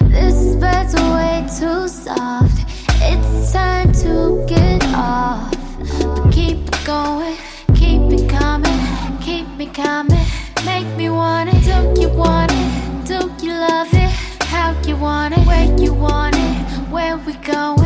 This bed's way too soft. It's time to get off. But keep it going, keep it coming, keep me coming. Make me want it. Do you want it? Do you love it? How you want it? Where you want it? Where we going?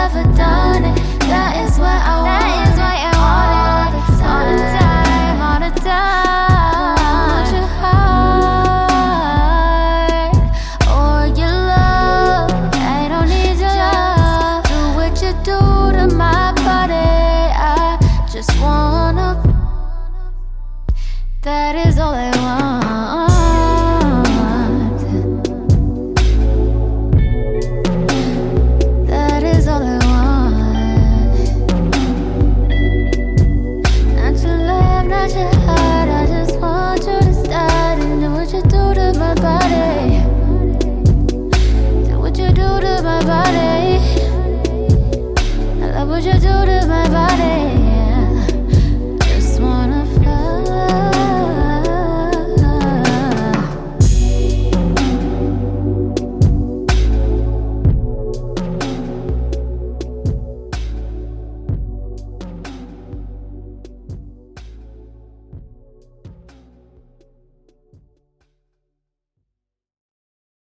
never done it. That is what I want. That is why I want it. All the time, all the time. I want your heart or your love. I don't need your love. Do what you do to my body. I just wanna. That is all I want. out of my body.